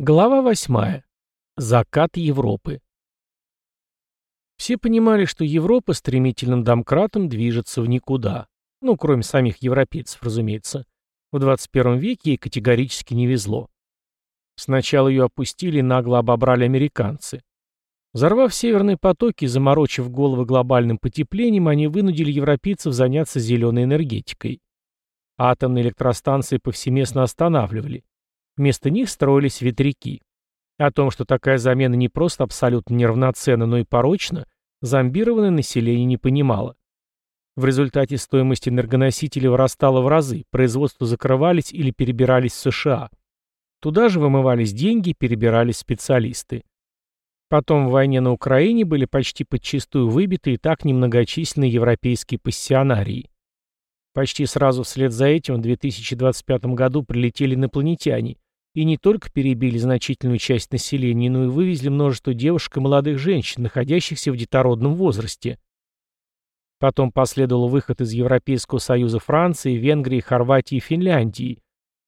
Глава восьмая. Закат Европы. Все понимали, что Европа стремительным домкратом движется в никуда. Ну, кроме самих европейцев, разумеется. В 21 веке ей категорически не везло. Сначала ее опустили и нагло обобрали американцы. Взорвав северные потоки и заморочив головы глобальным потеплением, они вынудили европейцев заняться зеленой энергетикой. Атомные электростанции повсеместно останавливали. Вместо них строились ветряки. О том, что такая замена не просто абсолютно неравноценна, но и порочна, зомбированное население не понимало. В результате стоимость энергоносителей вырастала в разы, производства закрывались или перебирались в США. Туда же вымывались деньги, перебирались специалисты. Потом в войне на Украине были почти подчистую выбиты и так немногочисленные европейские пассионарии. Почти сразу вслед за этим в 2025 году прилетели инопланетяне и не только перебили значительную часть населения, но и вывезли множество девушек и молодых женщин, находящихся в детородном возрасте. Потом последовал выход из Европейского Союза Франции, Венгрии, Хорватии и Финляндии,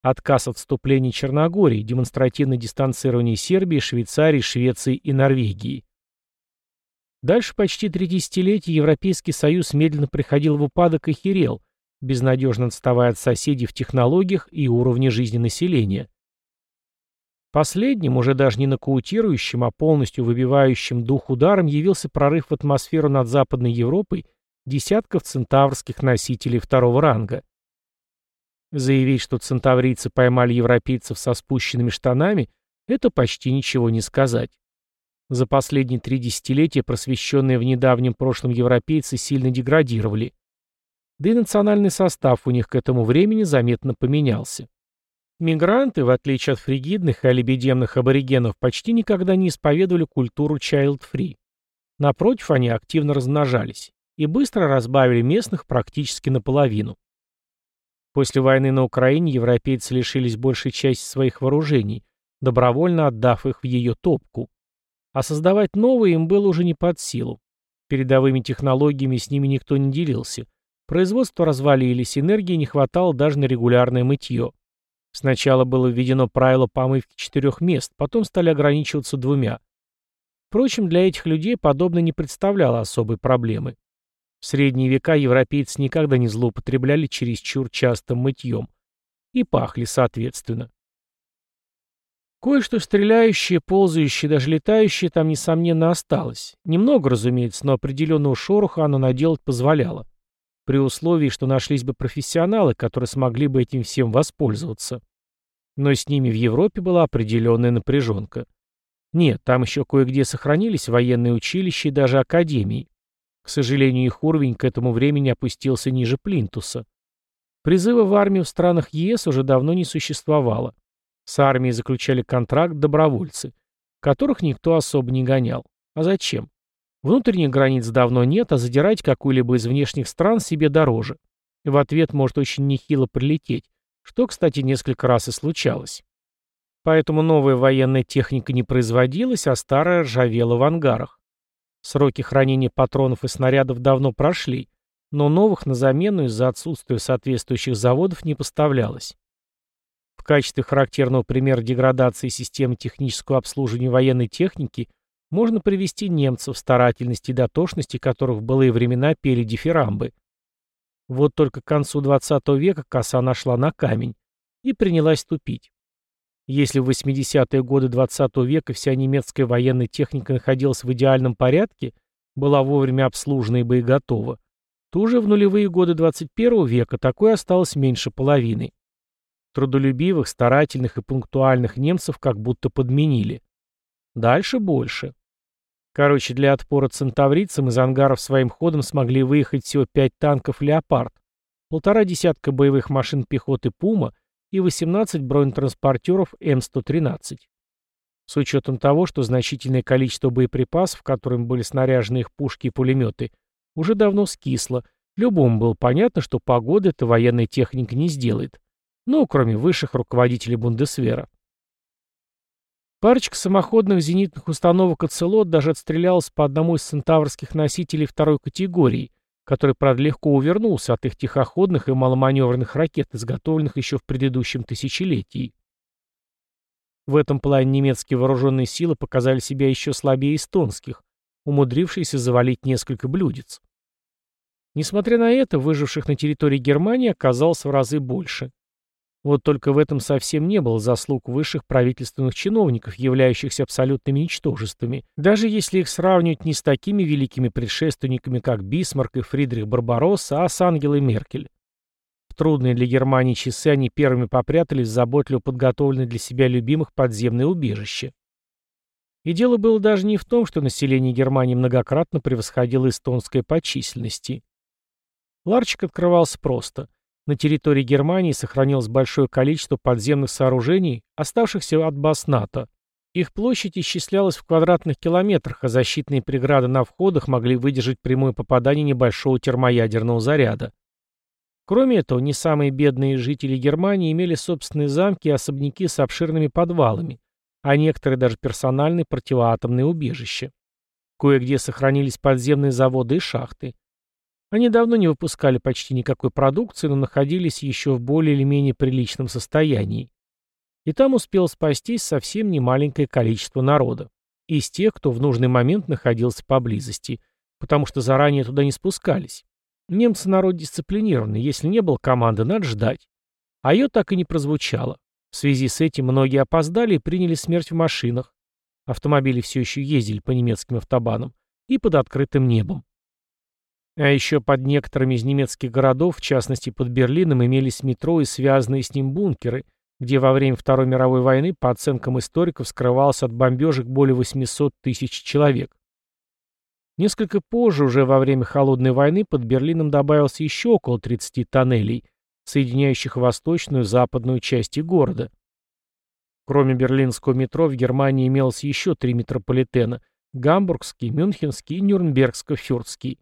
отказ от вступления Черногории, демонстративное дистанцирование Сербии, Швейцарии, Швеции и Норвегии. Дальше почти три десятилетия Европейский Союз медленно приходил в упадок и херел, безнадежно отставая от соседей в технологиях и уровне жизни населения. Последним, уже даже не нокаутирующим, а полностью выбивающим дух ударом, явился прорыв в атмосферу над Западной Европой десятков центаврских носителей второго ранга. Заявить, что центаврийцы поймали европейцев со спущенными штанами, это почти ничего не сказать. За последние три десятилетия просвещенные в недавнем прошлом европейцы сильно деградировали. Да и национальный состав у них к этому времени заметно поменялся. Мигранты, в отличие от фригидных и алибедемных аборигенов, почти никогда не исповедовали культуру child-free. Напротив, они активно размножались и быстро разбавили местных практически наполовину. После войны на Украине европейцы лишились большей части своих вооружений, добровольно отдав их в ее топку. А создавать новые им было уже не под силу. Передовыми технологиями с ними никто не делился. Производство развалились, энергии не хватало даже на регулярное мытье. Сначала было введено правило помывки четырех мест, потом стали ограничиваться двумя. Впрочем, для этих людей подобное не представляло особой проблемы. В средние века европейцы никогда не злоупотребляли чересчур частым мытьем. И пахли соответственно. Кое-что стреляющее, ползающее, даже летающее там, несомненно, осталось. Немного, разумеется, но определенного шороха оно наделать позволяло при условии, что нашлись бы профессионалы, которые смогли бы этим всем воспользоваться. Но с ними в Европе была определенная напряженка. Нет, там еще кое-где сохранились военные училища и даже академии. К сожалению, их уровень к этому времени опустился ниже плинтуса. Призыва в армию в странах ЕС уже давно не существовало. С армией заключали контракт добровольцы, которых никто особо не гонял. А зачем? Внутренних границ давно нет, а задирать какую-либо из внешних стран себе дороже. В ответ может очень нехило прилететь, что, кстати, несколько раз и случалось. Поэтому новая военная техника не производилась, а старая ржавела в ангарах. Сроки хранения патронов и снарядов давно прошли, но новых на замену из-за отсутствия соответствующих заводов не поставлялось. В качестве характерного примера деградации системы технического обслуживания военной техники – можно привести немцев, старательности и дотошности которых в былые времена пели дифирамбы. Вот только к концу XX века коса нашла на камень и принялась тупить. Если в 80-е годы XX века вся немецкая военная техника находилась в идеальном порядке, была вовремя обслужена и боеготова, то уже в нулевые годы 21 века такое осталось меньше половины. Трудолюбивых, старательных и пунктуальных немцев как будто подменили. Дальше больше. Короче, для отпора центаврицам из ангаров своим ходом смогли выехать всего пять танков «Леопард», полтора десятка боевых машин пехоты «Пума» и 18 бронетранспортеров М-113. С учетом того, что значительное количество боеприпасов, которыми были снаряжены их пушки и пулеметы, уже давно скисло, любому было понятно, что погода эта военная техника не сделает. Ну, кроме высших руководителей Бундесвера. Парочка самоходных зенитных установок «Оцелот» даже отстрелялась по одному из центаврских носителей второй категории, который, правда, легко увернулся от их тихоходных и маломаневренных ракет, изготовленных еще в предыдущем тысячелетии. В этом плане немецкие вооруженные силы показали себя еще слабее эстонских, умудрившиеся завалить несколько блюдец. Несмотря на это, выживших на территории Германии оказалось в разы больше. Вот только в этом совсем не было заслуг высших правительственных чиновников, являющихся абсолютными ничтожествами, даже если их сравнивать не с такими великими предшественниками, как Бисмарк и Фридрих Барбаросса, а с Ангелой Меркель. В трудные для Германии часы они первыми попрятались в заботливо подготовленные для себя любимых подземные убежища. И дело было даже не в том, что население Германии многократно превосходило эстонское по численности. Ларчик открывался просто – на территории Германии сохранилось большое количество подземных сооружений, оставшихся от баз НАТО. Их площадь исчислялась в квадратных километрах, а защитные преграды на входах могли выдержать прямое попадание небольшого термоядерного заряда. Кроме этого, не самые бедные жители Германии имели собственные замки и особняки с обширными подвалами, а некоторые даже персональные противоатомные убежища. Кое-где сохранились подземные заводы и шахты. Они давно не выпускали почти никакой продукции, но находились еще в более или менее приличном состоянии. И там успел спастись совсем немаленькое количество народа. Из тех, кто в нужный момент находился поблизости, потому что заранее туда не спускались. Немцы народ дисциплинированный, если не было команды, надо ждать. А ее так и не прозвучало. В связи с этим многие опоздали и приняли смерть в машинах. Автомобили все еще ездили по немецким автобанам и под открытым небом. А еще под некоторыми из немецких городов, в частности под Берлином, имелись метро и связанные с ним бункеры, где во время Второй мировой войны, по оценкам историков, скрывалось от бомбежек более 800 тысяч человек. Несколько позже, уже во время Холодной войны, под Берлином добавился еще около 30 тоннелей, соединяющих восточную и западную части города. Кроме берлинского метро, в Германии имелось еще три метрополитена – Гамбургский, Мюнхенский и Нюрнбергско-Фюртский.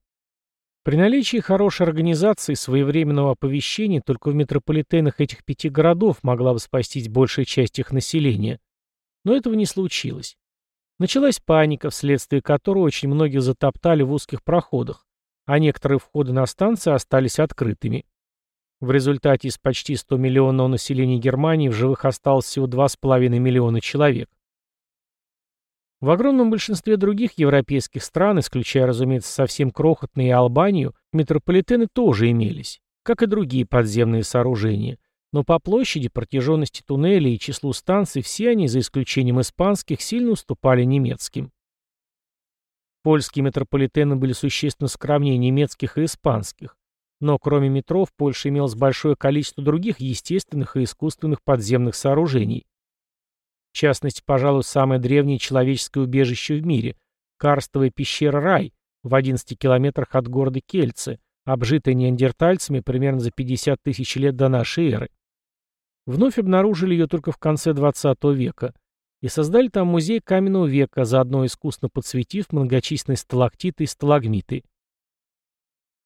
При наличии хорошей организации своевременного оповещения только в метрополитенах этих пяти городов могла бы спастись большая часть их населения. Но этого не случилось. Началась паника, вследствие которой очень многих затоптали в узких проходах, а некоторые входы на станции остались открытыми. В результате из почти 100 миллионного населения Германии в живых осталось всего 2,5 миллиона человек. В огромном большинстве других европейских стран, исключая, разумеется, совсем крохотные Албанию, метрополитены тоже имелись, как и другие подземные сооружения. Но по площади, протяженности туннелей и числу станций все они, за исключением испанских, сильно уступали немецким. Польские метрополитены были существенно скромнее немецких и испанских. Но кроме метро в Польше имелось большое количество других естественных и искусственных подземных сооружений. В частности, пожалуй, самое древнее человеческое убежище в мире – карстовая пещера Рай в 11 километрах от города Кельце, обжитая неандертальцами примерно за 50 тысяч лет до нашей эры. Вновь обнаружили ее только в конце 20 века и создали там музей каменного века, заодно искусно подсветив многочисленные сталактиты и сталагмиты.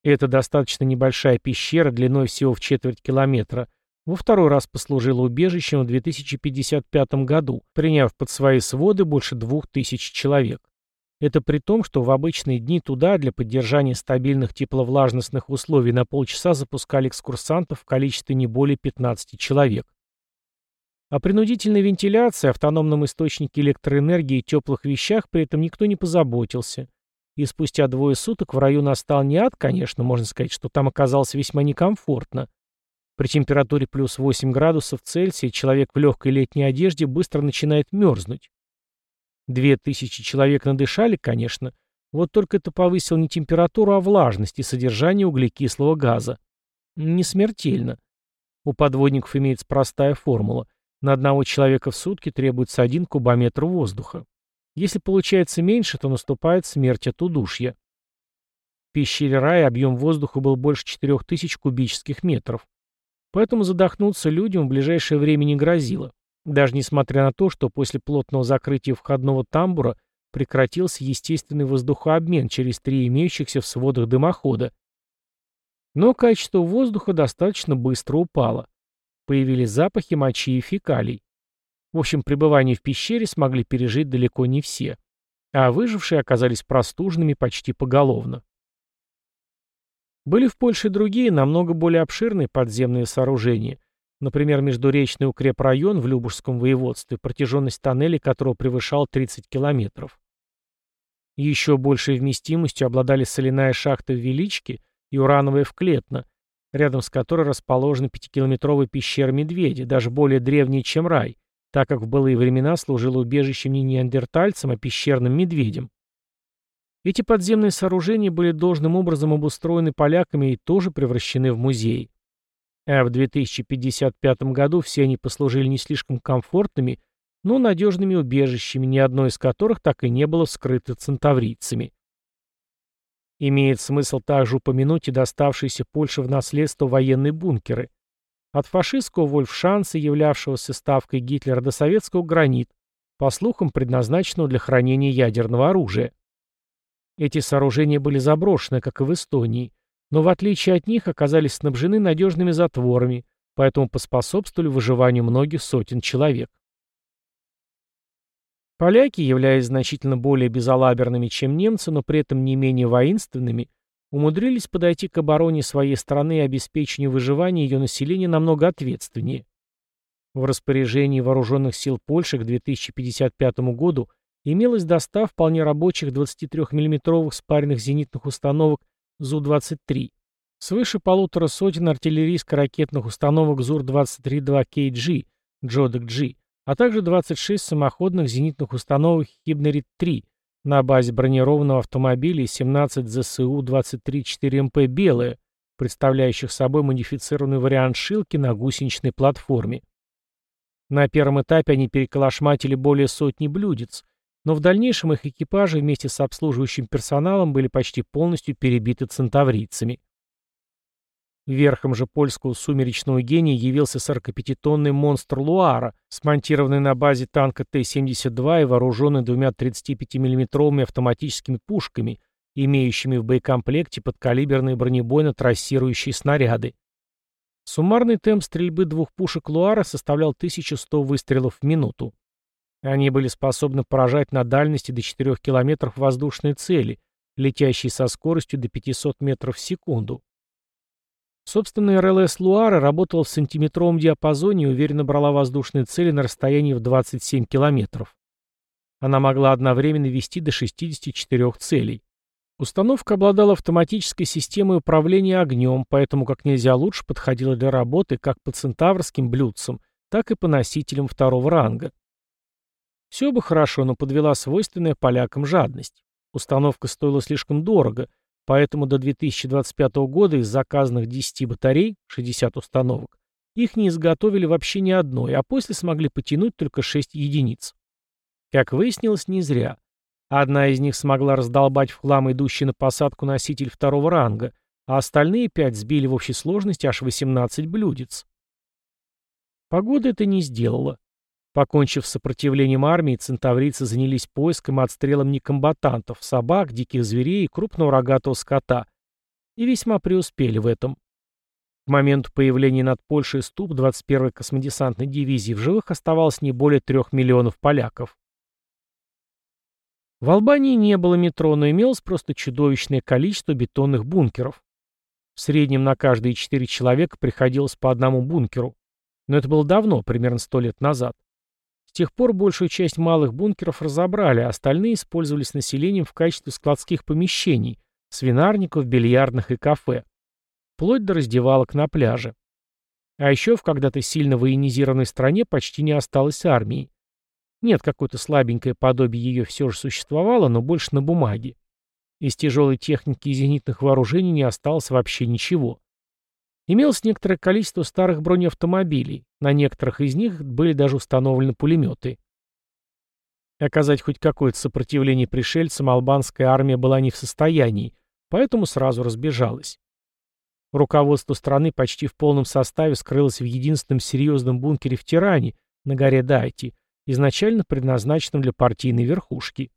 Это достаточно небольшая пещера длиной всего в четверть километра – во второй раз послужила убежищем в 2055 году, приняв под свои своды больше двух тысяч человек. Это при том, что в обычные дни туда для поддержания стабильных тепловлажностных условий на полчаса запускали экскурсантов в количестве не более 15 человек. О принудительной вентиляции, автономном источнике электроэнергии и теплых вещах при этом никто не позаботился. И спустя двое суток в раю настал не ад, конечно, можно сказать, что там оказалось весьма некомфортно, при температуре плюс 8 градусов Цельсия человек в легкой летней одежде быстро начинает мерзнуть. Две тысячи человек надышали, конечно, вот только это повысило не температуру, а влажность и содержание углекислого газа. Не смертельно. У подводников имеется простая формула. На одного человека в сутки требуется один кубометр воздуха. Если получается меньше, то наступает смерть от удушья. В пещере рая объем воздуха был больше 4000 кубических метров. Поэтому задохнуться людям в ближайшее время не грозило, даже несмотря на то, что после плотного закрытия входного тамбура прекратился естественный воздухообмен через три имеющихся в сводах дымохода. Но качество воздуха достаточно быстро упало. Появились запахи мочи и фекалий. В общем, пребывание в пещере смогли пережить далеко не все, а выжившие оказались простужными почти поголовно. Были в Польше другие, намного более обширные подземные сооружения, например, междуречный укрепрайон в Любужском воеводстве, протяженность тоннелей которого превышала 30 километров. Еще большей вместимостью обладали соляная шахта в Величке и урановая в Клетно, рядом с которой расположена пятикилометровая пещера Медведя, даже более древняя, чем рай, так как в былые времена служила убежищем не неандертальцам, а пещерным медведям. Эти подземные сооружения были должным образом обустроены поляками и тоже превращены в музеи. А в 2055 году все они послужили не слишком комфортными, но надежными убежищами, ни одно из которых так и не было вскрыто центаврийцами. Имеет смысл также упомянуть и доставшиеся Польше в наследство военные бункеры. От фашистского Вольфшанца, являвшегося ставкой Гитлера, до советского «Гранит», по слухам, предназначенного для хранения ядерного оружия. Эти сооружения были заброшены, как и в Эстонии, но в отличие от них оказались снабжены надежными затворами, поэтому поспособствовали выживанию многих сотен человек. Поляки, являясь значительно более безалаберными, чем немцы, но при этом не менее воинственными, умудрились подойти к обороне своей страны и обеспечению выживания ее населения намного ответственнее. В распоряжении вооруженных сил Польши к 2055 году имелось до 100 вполне рабочих 23 миллиметровых спаренных зенитных установок ЗУ-23, свыше полутора сотен артиллерийско-ракетных установок ЗУР-23-2 КГ, Джодек-G, а также 26 самоходных зенитных установок Хибнерит-3 на базе бронированного автомобиля и 17 ЗСУ-23-4МП «Белые», представляющих собой модифицированный вариант «Шилки» на гусеничной платформе. На первом этапе они переколошматили более сотни блюдец, но в дальнейшем их экипажи вместе с обслуживающим персоналом были почти полностью перебиты центаврийцами. Верхом же польского сумеречного гения явился 45-тонный монстр Луара, смонтированный на базе танка Т-72 и вооруженный двумя 35 миллиметровыми автоматическими пушками, имеющими в боекомплекте подкалиберные бронебойно-трассирующие снаряды. Суммарный темп стрельбы двух пушек Луара составлял 1100 выстрелов в минуту. Они были способны поражать на дальности до 4 километров воздушные цели, летящие со скоростью до 500 метров в секунду. Собственно, РЛС Луара работала в сантиметровом диапазоне и уверенно брала воздушные цели на расстоянии в 27 километров. Она могла одновременно вести до 64 целей. Установка обладала автоматической системой управления огнем, поэтому как нельзя лучше подходила для работы как по центаврским блюдцам, так и по носителям второго ранга. Все бы хорошо, но подвела свойственная полякам жадность. Установка стоила слишком дорого, поэтому до 2025 года из заказанных 10 батарей, 60 установок, их не изготовили вообще ни одной, а после смогли потянуть только 6 единиц. Как выяснилось, не зря. Одна из них смогла раздолбать в хлам идущий на посадку носитель второго ранга, а остальные пять сбили в общей сложности аж 18 блюдец. Погода это не сделала. Покончив с сопротивлением армии, центаврийцы занялись поиском и отстрелом некомбатантов, собак, диких зверей и крупного рогатого скота. И весьма преуспели в этом. К моменту появления над Польшей ступ 21-й космодесантной дивизии в живых оставалось не более трех миллионов поляков. В Албании не было метро, но имелось просто чудовищное количество бетонных бункеров. В среднем на каждые четыре человека приходилось по одному бункеру. Но это было давно, примерно сто лет назад. С тех пор большую часть малых бункеров разобрали, а остальные использовались населением в качестве складских помещений, свинарников, бильярдных и кафе. Вплоть до раздевалок на пляже. А еще в когда-то сильно военизированной стране почти не осталось армии. Нет, какое-то слабенькое подобие ее все же существовало, но больше на бумаге. Из тяжелой техники и зенитных вооружений не осталось вообще ничего. Имелось некоторое количество старых бронеавтомобилей, на некоторых из них были даже установлены пулеметы. Оказать хоть какое-то сопротивление пришельцам албанская армия была не в состоянии, поэтому сразу разбежалась. Руководство страны почти в полном составе скрылось в единственном серьезном бункере в Тиране, на горе Дайти, изначально предназначенном для партийной верхушки.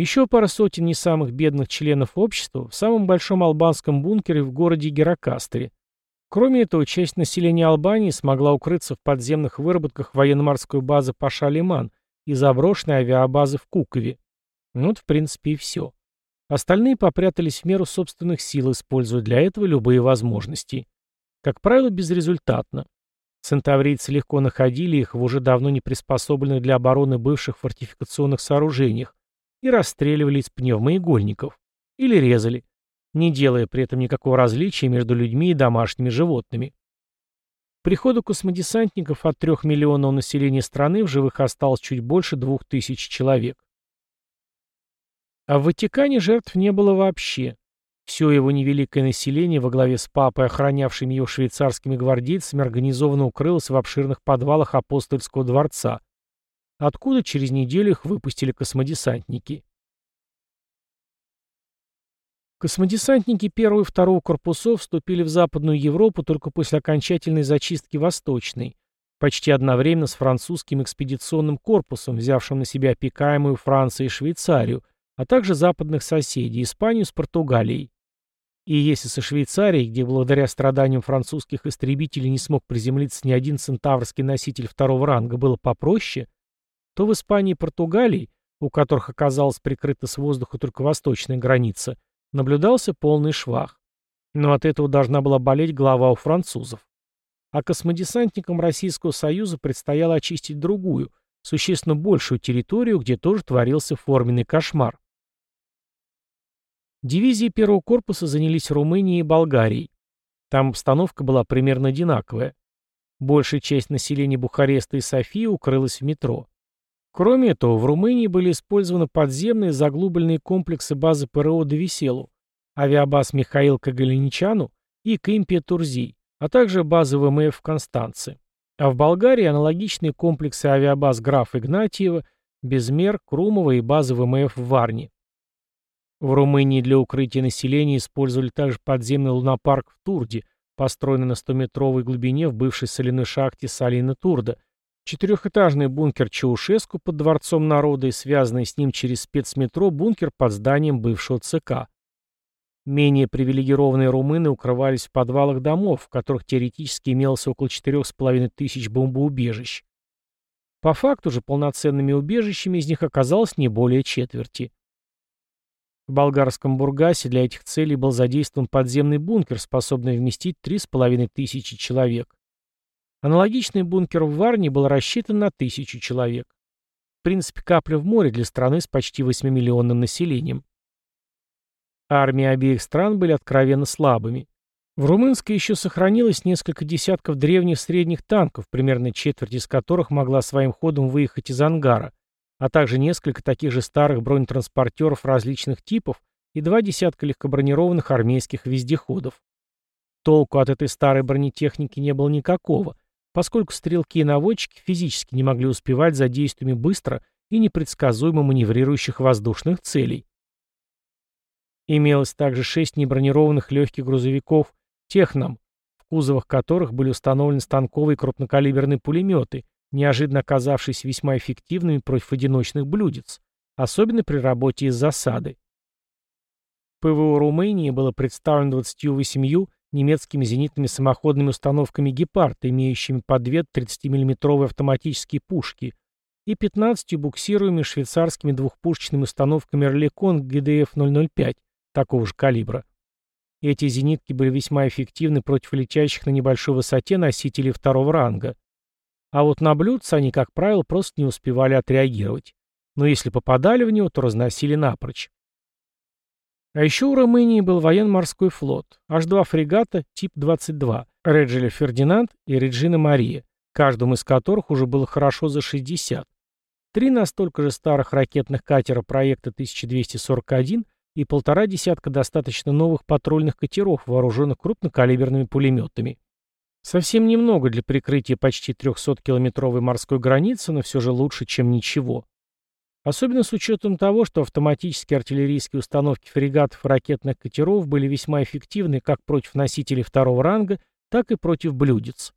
Еще пара сотен не самых бедных членов общества в самом большом албанском бункере в городе Геракастере. Кроме этого, часть населения Албании смогла укрыться в подземных выработках военно-морской базы Паша-Лиман и заброшенной авиабазы в Кукове. Ну вот, в принципе, и все. Остальные попрятались в меру собственных сил, используя для этого любые возможности. Как правило, безрезультатно. Центаврийцы легко находили их в уже давно не приспособленных для обороны бывших фортификационных сооружениях и расстреливали из пневмоигольников. Или резали, не делая при этом никакого различия между людьми и домашними животными. К приходу космодесантников от трех миллионов населения страны в живых осталось чуть больше двух тысяч человек. А в Ватикане жертв не было вообще. Все его невеликое население во главе с папой, охранявшими его швейцарскими гвардейцами, организованно укрылось в обширных подвалах апостольского дворца, откуда через неделю их выпустили космодесантники. Космодесантники первого и второго корпусов вступили в Западную Европу только после окончательной зачистки Восточной, почти одновременно с французским экспедиционным корпусом, взявшим на себя опекаемую Францию и Швейцарию, а также западных соседей – Испанию с Португалией. И если со Швейцарией, где благодаря страданиям французских истребителей не смог приземлиться ни один центаврский носитель второго ранга, было попроще, то в Испании и Португалии, у которых оказалась прикрыта с воздуха только восточная граница – наблюдался полный швах. Но от этого должна была болеть голова у французов. А космодесантникам Российского Союза предстояло очистить другую, существенно большую территорию, где тоже творился форменный кошмар. Дивизии первого корпуса занялись Румынией и Болгарией. Там обстановка была примерно одинаковая. Большая часть населения Бухареста и Софии укрылась в метро. Кроме этого, в Румынии были использованы подземные заглубленные комплексы базы ПРО «Довеселу», авиабаз Михаил Кагалиничану и Кимпия Турзи, а также базы ВМФ в Констанце. А в Болгарии аналогичные комплексы авиабаз Граф Игнатьева, Безмер, Крумова и базы ВМФ в Варне. В Румынии для укрытия населения использовали также подземный лунопарк в Турде, построенный на 100-метровой глубине в бывшей соляной шахте Салина Турда – Четырехэтажный бункер Чаушеску под Дворцом народа и связанный с ним через спецметро бункер под зданием бывшего ЦК. Менее привилегированные румыны укрывались в подвалах домов, в которых теоретически имелось около 4,5 тысяч бомбоубежищ. По факту же полноценными убежищами из них оказалось не более четверти. В болгарском Бургасе для этих целей был задействован подземный бункер, способный вместить 3,5 тысячи человек. Аналогичный бункер в Варне был рассчитан на тысячу человек. В принципе, капля в море для страны с почти 8-миллионным населением. Армии обеих стран были откровенно слабыми. В Румынской еще сохранилось несколько десятков древних средних танков, примерно четверть из которых могла своим ходом выехать из ангара, а также несколько таких же старых бронетранспортеров различных типов и два десятка легкобронированных армейских вездеходов. Толку от этой старой бронетехники не было никакого, поскольку стрелки и наводчики физически не могли успевать за действиями быстро и непредсказуемо маневрирующих воздушных целей. Имелось также шесть небронированных легких грузовиков «Техном», в кузовах которых были установлены станковые крупнокалиберные пулеметы, неожиданно оказавшиеся весьма эффективными против одиночных блюдец, особенно при работе из засады. ПВО Румынии было представлено 28 немецкими зенитными самоходными установками «Гепард», имеющими по две 30-мм автоматические пушки, и 15 буксируемыми швейцарскими двухпушечными установками «Орликон» ГДФ-005 такого же калибра. Эти зенитки были весьма эффективны против летящих на небольшой высоте носителей второго ранга. А вот на блюдце они, как правило, просто не успевали отреагировать. Но если попадали в него, то разносили напрочь. А еще у Румынии был военно-морской флот, аж два фрегата тип 22, Реджеля Фердинанд и Реджина Мария, каждому из которых уже было хорошо за 60. Три настолько же старых ракетных катера проекта 1241 и полтора десятка достаточно новых патрульных катеров, вооруженных крупнокалиберными пулеметами. Совсем немного для прикрытия почти 300-километровой морской границы, но все же лучше, чем ничего. Особенно с учетом того, что автоматические артиллерийские установки фрегатов и ракетных катеров были весьма эффективны как против носителей второго ранга, так и против блюдец.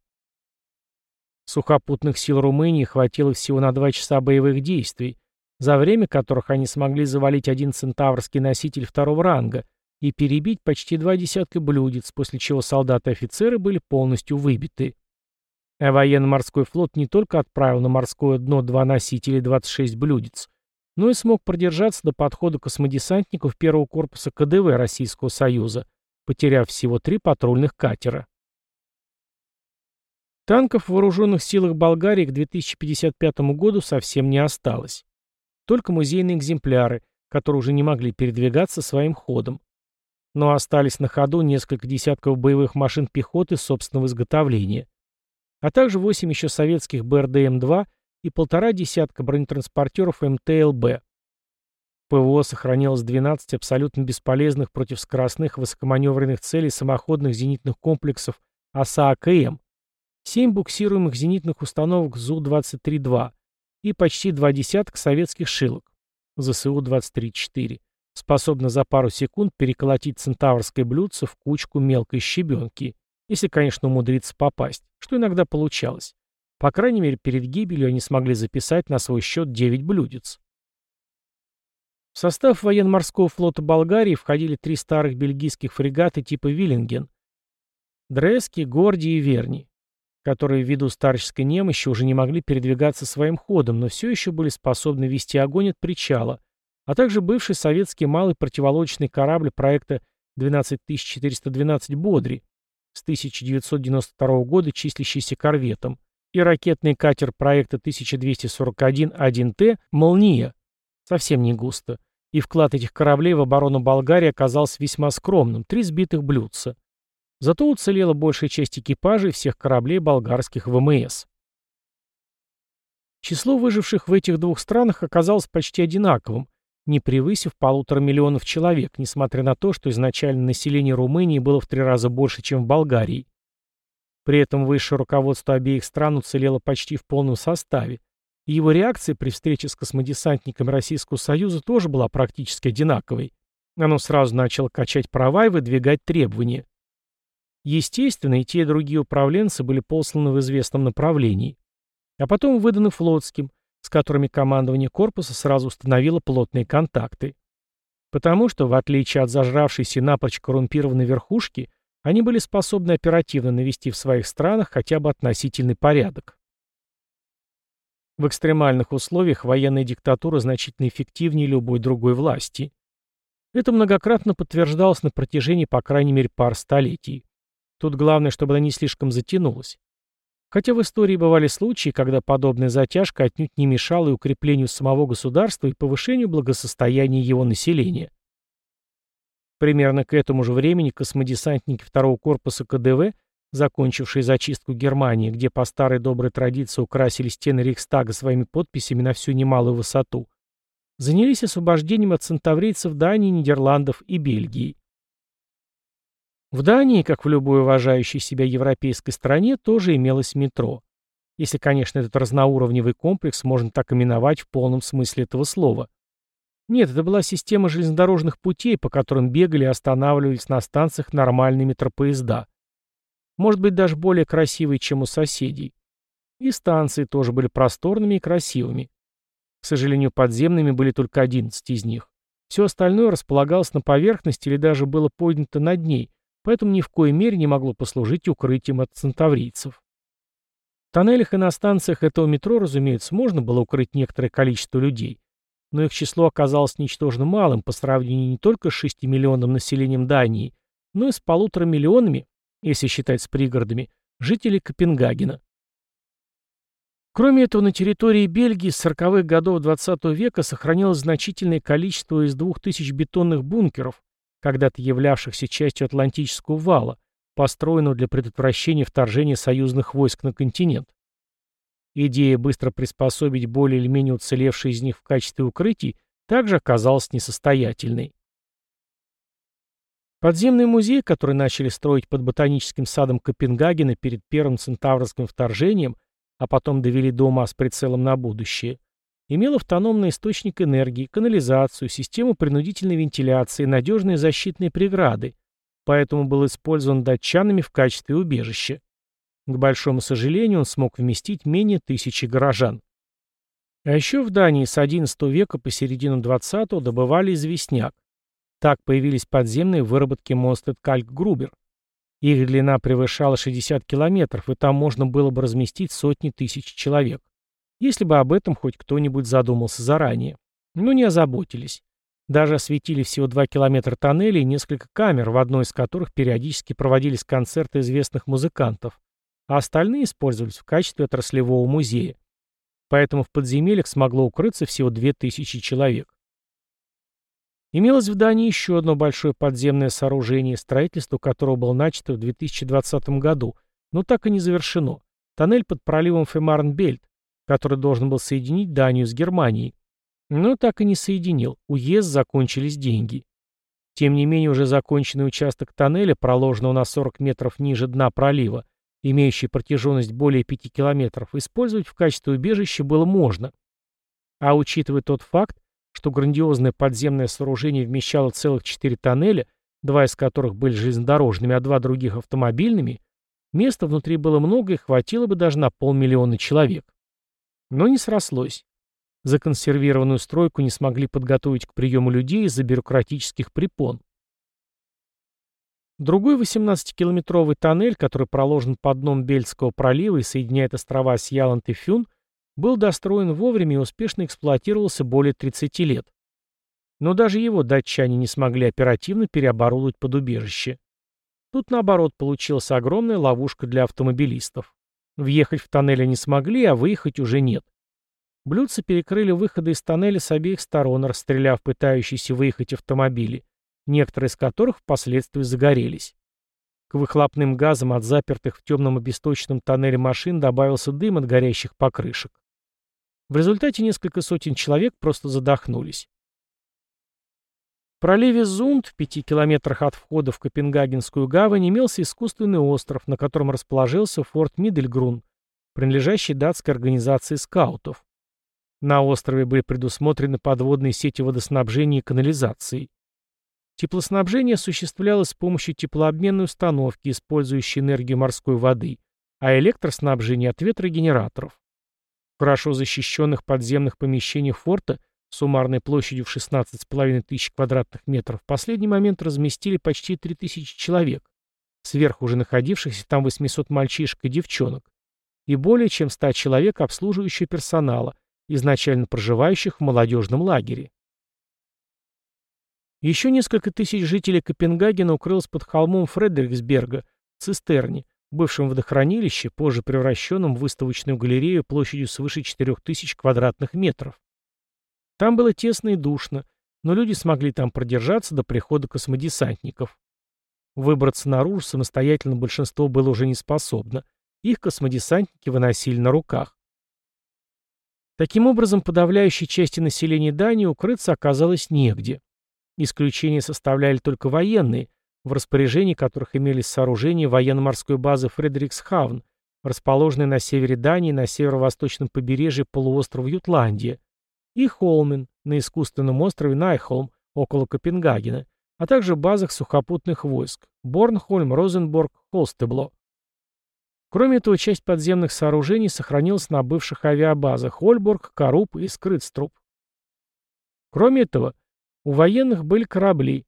Сухопутных сил Румынии хватило всего на два часа боевых действий, за время которых они смогли завалить один центаврский носитель второго ранга и перебить почти два десятка блюдец, после чего солдаты и офицеры были полностью выбиты. А военно-морской флот не только отправил на морское дно два носителя и 26 блюдец, но и смог продержаться до подхода космодесантников первого корпуса КДВ Российского Союза, потеряв всего три патрульных катера. Танков в вооруженных силах Болгарии к 2055 году совсем не осталось. Только музейные экземпляры, которые уже не могли передвигаться своим ходом. Но остались на ходу несколько десятков боевых машин пехоты собственного изготовления, а также 8 еще советских БРДМ-2 и полтора десятка бронетранспортеров МТЛБ. ПВО сохранилось 12 абсолютно бесполезных против скоростных высокоманевренных целей самоходных зенитных комплексов ОСА-АКМ, 7 буксируемых зенитных установок ЗУ-23-2 и почти два десятка советских шилок ЗСУ-23-4, способны за пару секунд переколотить центаврское блюдце в кучку мелкой щебенки, если, конечно, умудриться попасть, что иногда получалось. По крайней мере, перед гибелью они смогли записать на свой счет 9 блюдец. В состав военно-морского флота Болгарии входили три старых бельгийских фрегата типа «Виллинген» — Дрески, Горди и Верни, которые ввиду старческой немощи уже не могли передвигаться своим ходом, но все еще были способны вести огонь от причала, а также бывший советский малый противолодочный корабль проекта 12412 «Бодри» с 1992 года числящийся корветом, и ракетный катер проекта 1241 1Т «Молния», Совсем не густо. И вклад этих кораблей в оборону Болгарии оказался весьма скромным – три сбитых блюдца. Зато уцелела большая часть экипажей всех кораблей болгарских ВМС. Число выживших в этих двух странах оказалось почти одинаковым, не превысив полутора миллионов человек, несмотря на то, что изначально население Румынии было в три раза больше, чем в Болгарии. При этом высшее руководство обеих стран уцелело почти в полном составе, и его реакция при встрече с космодесантниками Российского Союза тоже была практически одинаковой. Оно сразу начало качать права и выдвигать требования. Естественно, и те, и другие управленцы были посланы в известном направлении, а потом выданы флотским, с которыми командование корпуса сразу установило плотные контакты. Потому что, в отличие от зажравшейся напрочь коррумпированной верхушки, они были способны оперативно навести в своих странах хотя бы относительный порядок. В экстремальных условиях военная диктатура значительно эффективнее любой другой власти. Это многократно подтверждалось на протяжении по крайней мере пар столетий. Тут главное, чтобы она не слишком затянулась. Хотя в истории бывали случаи, когда подобная затяжка отнюдь не мешала и укреплению самого государства и повышению благосостояния его населения. Примерно к этому же времени космодесантники второго корпуса КДВ закончившие зачистку Германии, где по старой доброй традиции украсили стены Рейхстага своими подписями на всю немалую высоту, занялись освобождением от центаврийцев Дании, Нидерландов и Бельгии. В Дании, как в любой уважающей себя европейской стране, тоже имелось метро. Если, конечно, этот разноуровневый комплекс можно так именовать в полном смысле этого слова. Нет, это была система железнодорожных путей, по которым бегали и останавливались на станциях нормальные метропоезда может быть даже более красивой, чем у соседей. И станции тоже были просторными и красивыми. К сожалению, подземными были только 11 из них. Все остальное располагалось на поверхности или даже было поднято над ней, поэтому ни в коей мере не могло послужить укрытием от центаврийцев. В тоннелях и на станциях этого метро, разумеется, можно было укрыть некоторое количество людей, но их число оказалось ничтожно малым по сравнению не только с 6 миллионным населением Дании, но и с полутора миллионами, если считать с пригородами, жителей Копенгагена. Кроме этого, на территории Бельгии с 40-х годов XX -го века сохранилось значительное количество из 2000 бетонных бункеров, когда-то являвшихся частью Атлантического вала, построенного для предотвращения вторжения союзных войск на континент. Идея быстро приспособить более или менее уцелевшие из них в качестве укрытий также оказалась несостоятельной. Подземный музей, который начали строить под ботаническим садом Копенгагена перед первым центаврским вторжением, а потом довели до ума с прицелом на будущее, имел автономный источник энергии, канализацию, систему принудительной вентиляции, надежные защитные преграды, поэтому был использован датчанами в качестве убежища. К большому сожалению, он смог вместить менее тысячи горожан. А еще в Дании с XI века по середину XX добывали известняк. Так появились подземные выработки Мостед Кальк Грубер. Их длина превышала 60 километров, и там можно было бы разместить сотни тысяч человек. Если бы об этом хоть кто-нибудь задумался заранее. Но не озаботились. Даже осветили всего 2 километра тоннелей и несколько камер, в одной из которых периодически проводились концерты известных музыкантов. А остальные использовались в качестве отраслевого музея. Поэтому в подземельях смогло укрыться всего 2000 человек. Имелось в Дании еще одно большое подземное сооружение, строительство которого было начато в 2020 году, но так и не завершено. Тоннель под проливом Фемарнбельт, который должен был соединить Данию с Германией. Но так и не соединил, у ЕС закончились деньги. Тем не менее, уже законченный участок тоннеля, проложенного на 40 метров ниже дна пролива, имеющий протяженность более 5 километров, использовать в качестве убежища было можно. А учитывая тот факт, что грандиозное подземное сооружение вмещало целых четыре тоннеля, два из которых были железнодорожными, а два других автомобильными, места внутри было много и хватило бы даже на полмиллиона человек. Но не срослось. Законсервированную стройку не смогли подготовить к приему людей из-за бюрократических препон. Другой 18-километровый тоннель, который проложен под дном Бельского пролива и соединяет острова Сьяланд и Фюн, был достроен вовремя и успешно эксплуатировался более 30 лет. Но даже его датчане не смогли оперативно переоборудовать под убежище. Тут, наоборот, получилась огромная ловушка для автомобилистов. Въехать в тоннель они смогли, а выехать уже нет. Блюдцы перекрыли выходы из тоннеля с обеих сторон, расстреляв пытающиеся выехать автомобили, некоторые из которых впоследствии загорелись. К выхлопным газам от запертых в темном обесточенном тоннеле машин добавился дым от горящих покрышек. В результате несколько сотен человек просто задохнулись. В проливе Зунд, в пяти километрах от входа в Копенгагенскую гавань, имелся искусственный остров, на котором расположился форт Мидельгрун, принадлежащий датской организации скаутов. На острове были предусмотрены подводные сети водоснабжения и канализации. Теплоснабжение осуществлялось с помощью теплообменной установки, использующей энергию морской воды, а электроснабжение от ветрогенераторов хорошо защищенных подземных помещениях форта суммарной площадью в 16,5 тысяч квадратных метров в последний момент разместили почти 3000 человек, сверх уже находившихся там 800 мальчишек и девчонок, и более чем 100 человек обслуживающего персонала, изначально проживающих в молодежном лагере. Еще несколько тысяч жителей Копенгагена укрылось под холмом Фредериксберга, цистерне, бывшем водохранилище, позже превращенном в выставочную галерею площадью свыше 4000 квадратных метров. Там было тесно и душно, но люди смогли там продержаться до прихода космодесантников. Выбраться наружу самостоятельно большинство было уже не способно. Их космодесантники выносили на руках. Таким образом, подавляющей части населения Дании укрыться оказалось негде. Исключение составляли только военные, в распоряжении которых имелись сооружения военно-морской базы Фредериксхавн, расположенной на севере Дании на северо-восточном побережье полуострова Ютландия, и Холмен на искусственном острове Найхолм около Копенгагена, а также базах сухопутных войск Борнхольм, Розенборг, Холстебло. Кроме этого, часть подземных сооружений сохранилась на бывших авиабазах Ольборг, Каруб и Скрытструб. Кроме этого, у военных были корабли,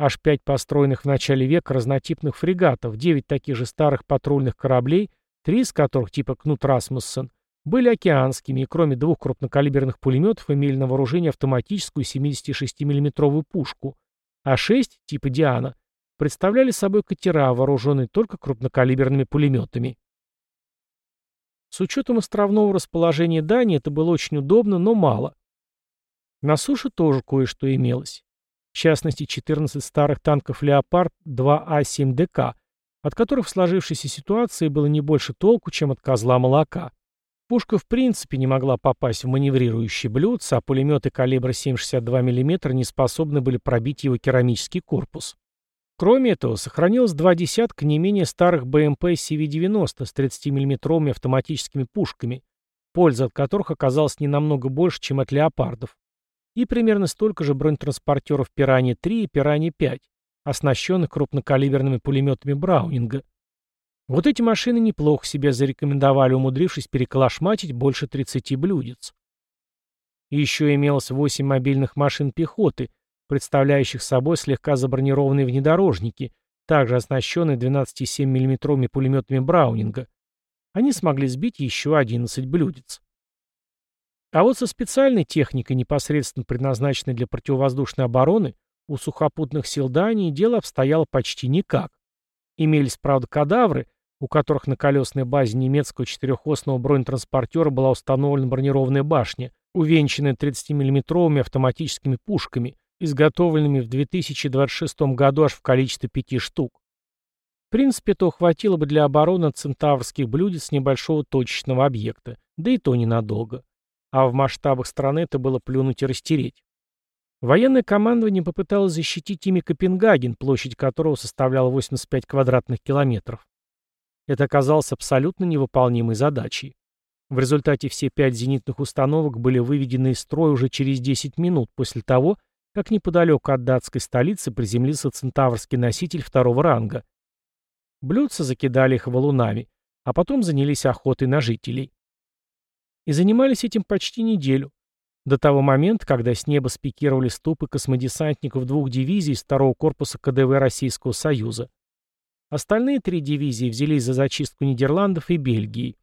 Аж пять построенных в начале века разнотипных фрегатов, девять таких же старых патрульных кораблей, три из которых типа Кнут Расмуссен, были океанскими и кроме двух крупнокалиберных пулеметов имели на вооружении автоматическую 76 миллиметровую пушку, а шесть, типа Диана, представляли собой катера, вооруженные только крупнокалиберными пулеметами. С учетом островного расположения Дании это было очень удобно, но мало. На суше тоже кое-что имелось в частности 14 старых танков «Леопард» 2А7ДК, от которых в сложившейся ситуации было не больше толку, чем от козла молока. Пушка в принципе не могла попасть в маневрирующий блюдце, а пулеметы калибра 7,62 мм не способны были пробить его керамический корпус. Кроме этого, сохранилось два десятка не менее старых БМП CV-90 с 30 миллиметровыми автоматическими пушками, польза от которых оказалась не намного больше, чем от леопардов и примерно столько же бронетранспортеров «Пираньи-3» и «Пираньи-5», оснащенных крупнокалиберными пулеметами Браунинга. Вот эти машины неплохо себя зарекомендовали, умудрившись переколошматить больше 30 блюдец. еще имелось 8 мобильных машин пехоты, представляющих собой слегка забронированные внедорожники, также оснащенные 12,7 мм пулеметами Браунинга. Они смогли сбить еще 11 блюдец. А вот со специальной техникой, непосредственно предназначенной для противовоздушной обороны, у сухопутных сил Дании дело обстояло почти никак. Имелись, правда, кадавры, у которых на колесной базе немецкого четырехосного бронетранспортера была установлена бронированная башня, увенчанная 30-миллиметровыми автоматическими пушками, изготовленными в 2026 году аж в количестве пяти штук. В принципе, этого хватило бы для обороны центаврских блюдец небольшого точечного объекта, да и то ненадолго. А в масштабах страны это было плюнуть и растереть. Военное командование попыталось защитить ими Копенгаген, площадь которого составляла 85 квадратных километров. Это оказалось абсолютно невыполнимой задачей. В результате все пять зенитных установок были выведены из строя уже через 10 минут после того, как неподалеку от датской столицы приземлился центаврский носитель второго ранга. Блюдца закидали их валунами, а потом занялись охотой на жителей. И занимались этим почти неделю, до того момента, когда с неба спикировали ступы космодесантников двух дивизий из второго корпуса КДВ Российского Союза. Остальные три дивизии взялись за зачистку Нидерландов и Бельгии.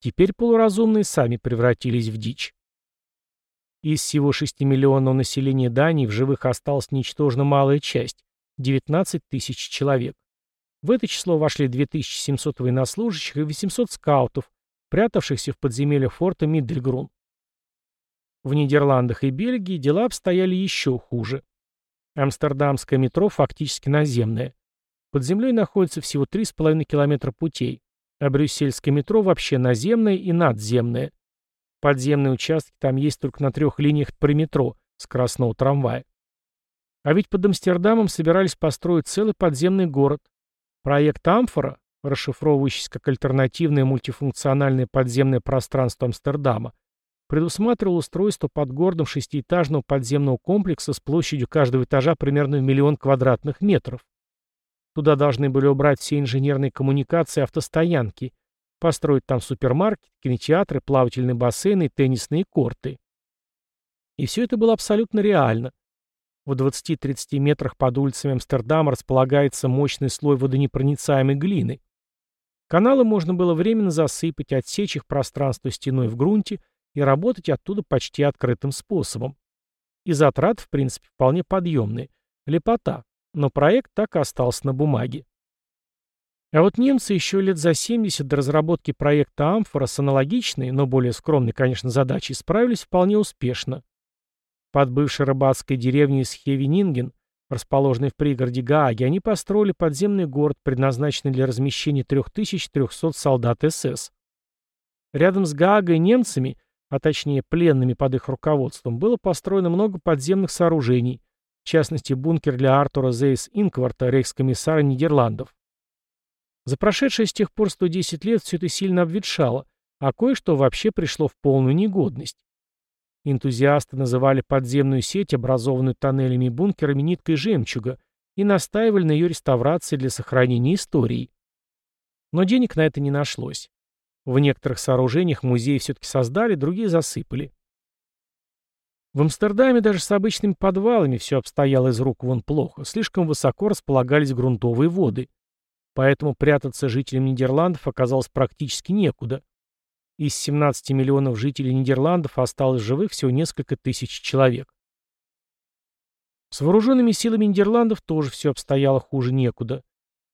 Теперь полуразумные сами превратились в дичь. Из всего 6-миллионного населения Дании в живых осталась ничтожно малая часть – 19 тысяч человек. В это число вошли 2700 военнослужащих и 800 скаутов, прятавшихся в подземельях форта Миддельгрун. В Нидерландах и Бельгии дела обстояли еще хуже. Амстердамское метро фактически наземное. Под землей находится всего 3,5 километра путей, а брюссельское метро вообще наземное и надземное. Подземные участки там есть только на трех линиях при метро, скоростного трамвая. А ведь под Амстердамом собирались построить целый подземный город. Проект «Амфора», расшифровывающийся как альтернативное мультифункциональное подземное пространство Амстердама, предусматривал устройство подгородом шестиэтажного подземного комплекса с площадью каждого этажа примерно в миллион квадратных метров. Туда должны были убрать все инженерные коммуникации автостоянки, построить там супермаркет, кинотеатры, плавательные бассейны и теннисные корты. И все это было абсолютно реально. В 20-30 метрах под улицами Амстердама располагается мощный слой водонепроницаемой глины. Каналы можно было временно засыпать, отсечь их пространство стеной в грунте и работать оттуда почти открытым способом. И затраты, в принципе, вполне подъемные. Лепота. Но проект так и остался на бумаге. А вот немцы еще лет за 70 до разработки проекта «Амфора» с аналогичной, но более скромной, конечно, задачей справились вполне успешно. Под бывшей рыбацкой деревней Схевенинген, расположенной в пригороде Гааги, они построили подземный город, предназначенный для размещения 3300 солдат СС. Рядом с Гаагой немцами а точнее пленными под их руководством, было построено много подземных сооружений, в частности бункер для Артура Зейс Инкварта, рейхскомиссара Нидерландов. За прошедшие с тех пор 110 лет все это сильно обветшало, а кое-что вообще пришло в полную негодность. Энтузиасты называли подземную сеть, образованную тоннелями и бункерами, ниткой жемчуга, и настаивали на ее реставрации для сохранения истории. Но денег на это не нашлось. В некоторых сооружениях музеи все-таки создали, другие засыпали. В Амстердаме даже с обычными подвалами все обстояло из рук вон плохо, слишком высоко располагались грунтовые воды. Поэтому прятаться жителям Нидерландов оказалось практически некуда. Из 17 миллионов жителей Нидерландов осталось живых всего несколько тысяч человек. С вооруженными силами Нидерландов тоже все обстояло хуже некуда.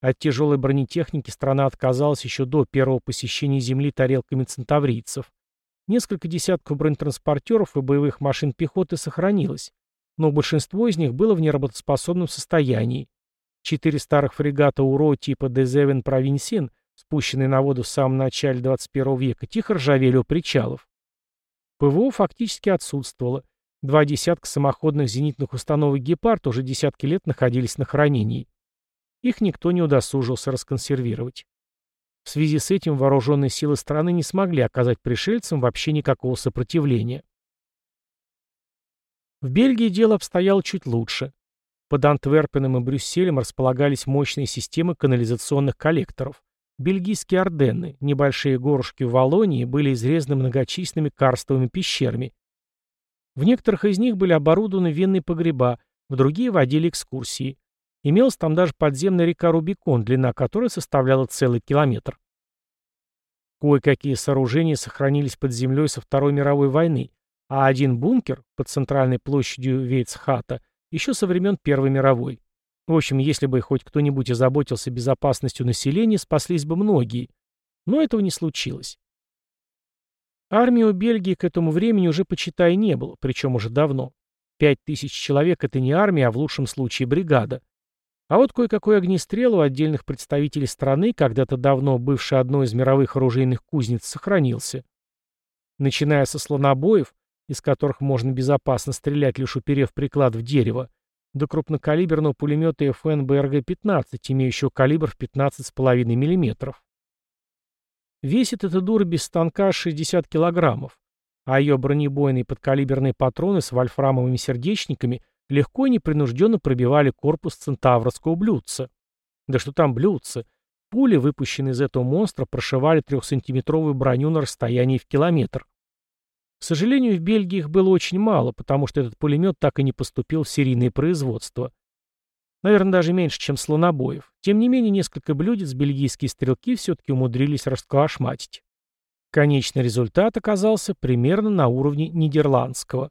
От тяжелой бронетехники страна отказалась еще до первого посещения Земли тарелками центаврийцев. Несколько десятков бронетранспортеров и боевых машин пехоты сохранилось, но большинство из них было в неработоспособном состоянии. Четыре старых фрегата УРО типа Дезевен Провинсин, спущенные на воду в самом начале 21 века, тихо ржавели у причалов. ПВО фактически отсутствовало. Два десятка самоходных зенитных установок «Гепард» уже десятки лет находились на хранении. Их никто не удосужился расконсервировать. В связи с этим вооруженные силы страны не смогли оказать пришельцам вообще никакого сопротивления. В Бельгии дело обстояло чуть лучше. Под Антверпеном и Брюсселем располагались мощные системы канализационных коллекторов. Бельгийские Орденны, небольшие горушки в Валонии, были изрезаны многочисленными карстовыми пещерами. В некоторых из них были оборудованы винные погреба, в другие водили экскурсии. Имелась там даже подземная река Рубикон, длина которой составляла целый километр. Кое-какие сооружения сохранились под землей со Второй мировой войны, а один бункер под центральной площадью Вейцхата еще со времен Первой мировой. В общем, если бы хоть кто-нибудь озаботился безопасностью населения, спаслись бы многие. Но этого не случилось. Армии у Бельгии к этому времени уже, почитай, не было, причем уже давно. Пять тысяч человек — это не армия, а в лучшем случае бригада. А вот кое-какой огнестрел у отдельных представителей страны, когда-то давно бывший одной из мировых оружейных кузниц, сохранился. Начиная со слонобоев, из которых можно безопасно стрелять, лишь уперев приклад в дерево, до крупнокалиберного пулемета ФН БРГ-15, имеющего калибр в 15,5 мм. Весит эта дура без станка 60 килограммов, а ее бронебойные подкалиберные патроны с вольфрамовыми сердечниками легко и непринужденно пробивали корпус центаврского блюдца. Да что там блюдца? Пули, выпущенные из этого монстра, прошивали трехсантиметровую броню на расстоянии в километр. К сожалению, в Бельгии их было очень мало, потому что этот пулемет так и не поступил в серийное производство. Наверное, даже меньше, чем слонобоев. Тем не менее, несколько блюдец бельгийские стрелки все-таки умудрились расколошматить. Конечный результат оказался примерно на уровне нидерландского.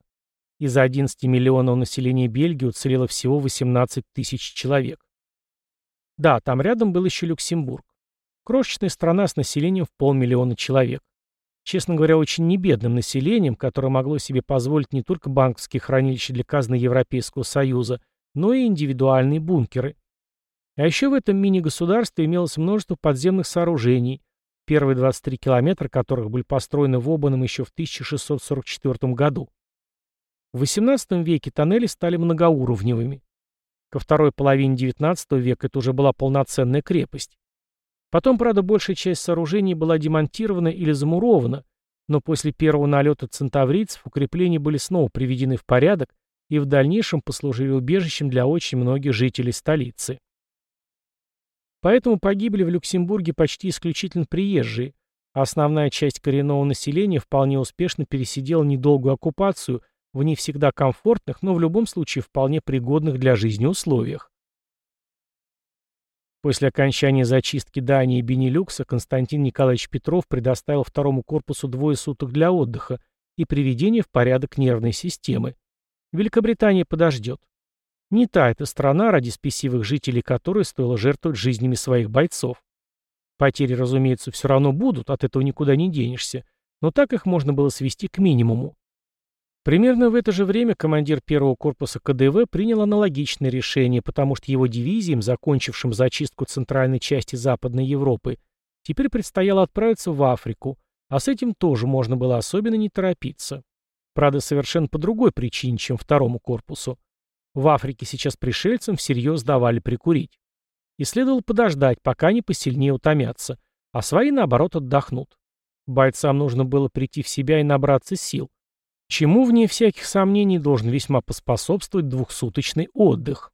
Из 11 миллионов населения Бельгии уцелело всего 18 тысяч человек. Да, там рядом был еще Люксембург. Крошечная страна с населением в полмиллиона человек. Честно говоря, очень небедным населением, которое могло себе позволить не только банковские хранилища для казны Европейского Союза, но и индивидуальные бункеры. А еще в этом мини-государстве имелось множество подземных сооружений, первые 23 километра которых были построены в Обаном еще в 1644 году. В XVIII веке тоннели стали многоуровневыми. Ко второй половине XIX века это уже была полноценная крепость. Потом, правда, большая часть сооружений была демонтирована или замурована, но после первого налета центаврийцев укрепления были снова приведены в порядок и в дальнейшем послужили убежищем для очень многих жителей столицы. Поэтому погибли в Люксембурге почти исключительно приезжие, а основная часть коренного населения вполне успешно пересидела недолгую оккупацию в не всегда комфортных, но в любом случае вполне пригодных для жизни условиях. После окончания зачистки Дании и Бенилюкса Константин Николаевич Петров предоставил второму корпусу двое суток для отдыха и приведения в порядок нервной системы. Великобритания подождет. Не та эта страна, ради спесивых жителей которой стоило жертвовать жизнями своих бойцов. Потери, разумеется, все равно будут, от этого никуда не денешься, но так их можно было свести к минимуму. Примерно в это же время командир первого корпуса КДВ принял аналогичное решение, потому что его дивизиям, закончившим зачистку центральной части Западной Европы, теперь предстояло отправиться в Африку, а с этим тоже можно было особенно не торопиться. Правда, совершенно по другой причине, чем второму корпусу. В Африке сейчас пришельцам всерьез давали прикурить. И следовало подождать, пока они посильнее утомятся, а свои, наоборот, отдохнут. Бойцам нужно было прийти в себя и набраться сил чему, вне всяких сомнений, должен весьма поспособствовать двухсуточный отдых.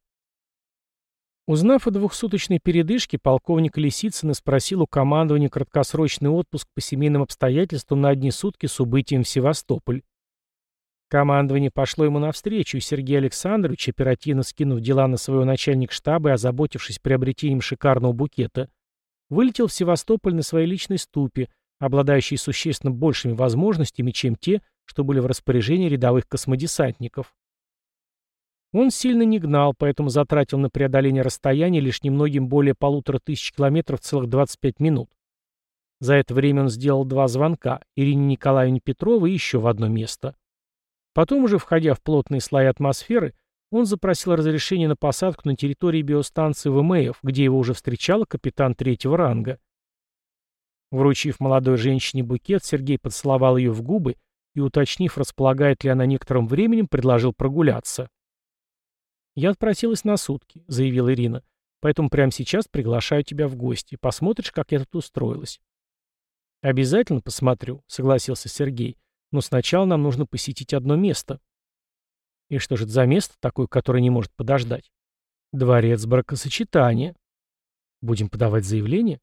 Узнав о двухсуточной передышке, полковник Лисицын спросил у командования краткосрочный отпуск по семейным обстоятельствам на одни сутки с убытием в Севастополь. Командование пошло ему навстречу, и Сергей Александрович, оперативно скинув дела на своего начальника штаба и озаботившись приобретением шикарного букета, вылетел в Севастополь на своей личной ступе, обладающей существенно большими возможностями, чем те, что были в распоряжении рядовых космодесантников. Он сильно не гнал, поэтому затратил на преодоление расстояния лишь немногим более полутора тысяч километров целых 25 минут. За это время он сделал два звонка Ирине Николаевне Петровой еще в одно место. Потом уже, входя в плотные слои атмосферы, он запросил разрешение на посадку на территории биостанции ВМФ, где его уже встречала капитан третьего ранга. Вручив молодой женщине букет, Сергей поцеловал ее в губы и, уточнив, располагает ли она некоторым временем, предложил прогуляться. «Я отпросилась на сутки», — заявила Ирина, «поэтому прямо сейчас приглашаю тебя в гости. Посмотришь, как я тут устроилась». «Обязательно посмотрю», — согласился Сергей, «но сначала нам нужно посетить одно место». «И что же это за место такое, которое не может подождать?» «Дворец бракосочетания». «Будем подавать заявление?»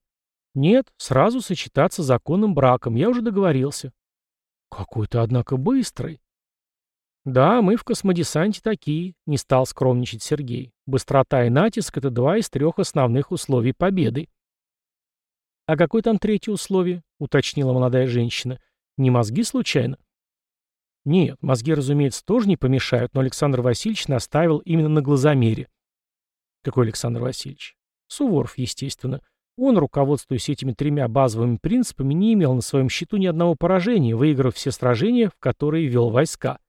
«Нет, сразу сочетаться законным браком, я уже договорился». «Какой ты, однако, быстрый!» «Да, мы в космодесанте такие», — не стал скромничать Сергей. «Быстрота и натиск — это два из трех основных условий победы». «А какое там третье условие?» — уточнила молодая женщина. «Не мозги, случайно?» «Нет, мозги, разумеется, тоже не помешают, но Александр Васильевич наставил именно на глазомере». Какой Александр Васильевич? Суворов, естественно. Он, руководствуясь этими тремя базовыми принципами, не имел на своем счету ни одного поражения, выиграв все сражения, в которые вел войска.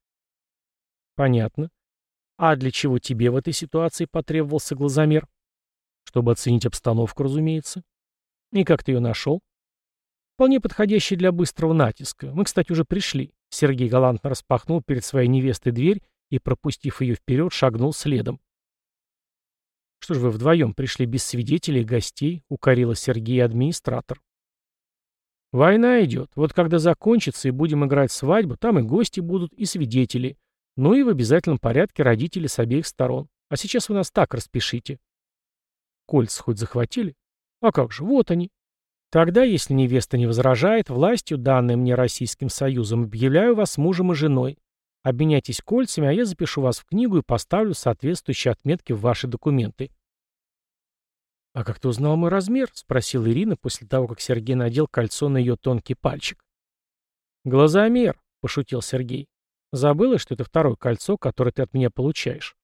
Понятно. А для чего тебе в этой ситуации потребовался глазомер? Чтобы оценить обстановку, разумеется. И как ты ее нашел? Вполне подходящий для быстрого натиска. Мы, кстати, уже пришли. Сергей галантно распахнул перед своей невестой дверь и, пропустив ее вперед, шагнул следом. «Что ж вы вдвоем пришли без свидетелей и гостей?» — укорила Сергей администратор. «Война идет. Вот когда закончится и будем играть свадьбу, там и гости будут, и свидетели. Ну и в обязательном порядке родители с обеих сторон. А сейчас вы нас так распишите». «Кольца хоть захватили?» «А как же, вот они». «Тогда, если невеста не возражает, властью, данной мне Российским Союзом, объявляю вас мужем и женой. Обменяйтесь кольцами, а я запишу вас в книгу и поставлю соответствующие отметки в ваши документы. «А как ты узнал мой размер?» — спросила Ирина после того, как Сергей надел кольцо на ее тонкий пальчик. «Глазомер», — пошутил Сергей. «Забыла, что это второе кольцо, которое ты от меня получаешь?»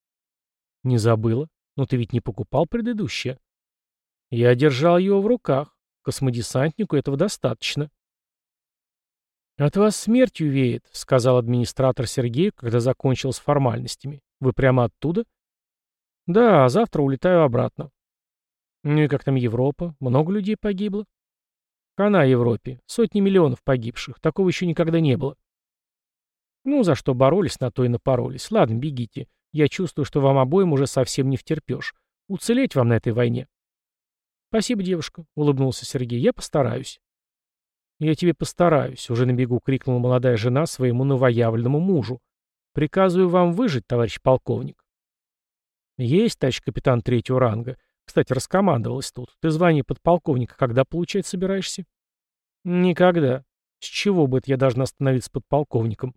«Не забыла. Но ты ведь не покупал предыдущее». «Я держал его в руках. Космодесантнику этого достаточно». «От вас смертью веет», — сказал администратор Сергей, когда закончил с формальностями. «Вы прямо оттуда?» «Да, а завтра улетаю обратно». «Ну и как там Европа? Много людей погибло?» «Хана Европе. Сотни миллионов погибших. Такого еще никогда не было». «Ну, за что боролись, на то и напоролись. Ладно, бегите. Я чувствую, что вам обоим уже совсем не втерпешь. Уцелеть вам на этой войне». «Спасибо, девушка», — улыбнулся Сергей. «Я постараюсь». «Я тебе постараюсь», — уже на бегу крикнула молодая жена своему новоявленному мужу. «Приказываю вам выжить, товарищ полковник». «Есть, товарищ капитан третьего ранга. Кстати, раскомандовалась тут. Ты звание подполковника когда получать собираешься?» «Никогда. С чего бы это я должна становиться подполковником?»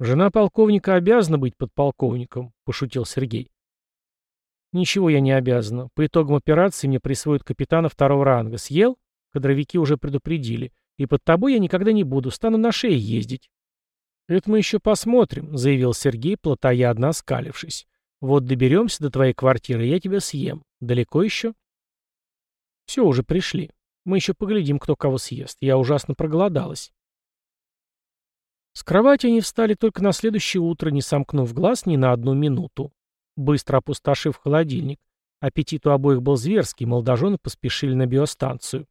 «Жена полковника обязана быть подполковником», — пошутил Сергей. «Ничего я не обязана. По итогам операции мне присвоят капитана второго ранга. Съел?» Кадровики уже предупредили. И под тобой я никогда не буду, стану на шее ездить. «Это мы еще посмотрим», — заявил Сергей, плотоядно оскалившись. «Вот доберемся до твоей квартиры, я тебя съем. Далеко еще?» «Все, уже пришли. Мы еще поглядим, кто кого съест. Я ужасно проголодалась». С кровати они встали только на следующее утро, не сомкнув глаз ни на одну минуту. Быстро опустошив холодильник. Аппетит у обоих был зверский, молодожены поспешили на биостанцию.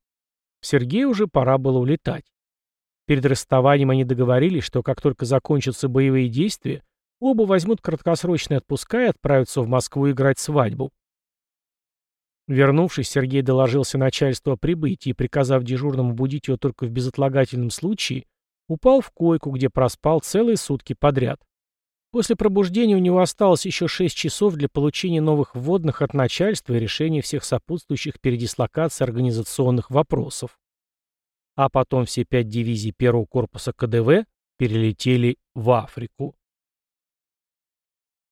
Сергею уже пора было улетать. Перед расставанием они договорились, что как только закончатся боевые действия, оба возьмут краткосрочные отпуска и отправятся в Москву играть свадьбу. Вернувшись, Сергей доложился начальству о прибытии приказав дежурному будить его только в безотлагательном случае, упал в койку, где проспал целые сутки подряд. После пробуждения у него осталось еще 6 часов для получения новых вводных от начальства и решения всех сопутствующих передислокаций организационных вопросов. А потом все пять дивизий первого корпуса КДВ перелетели в Африку.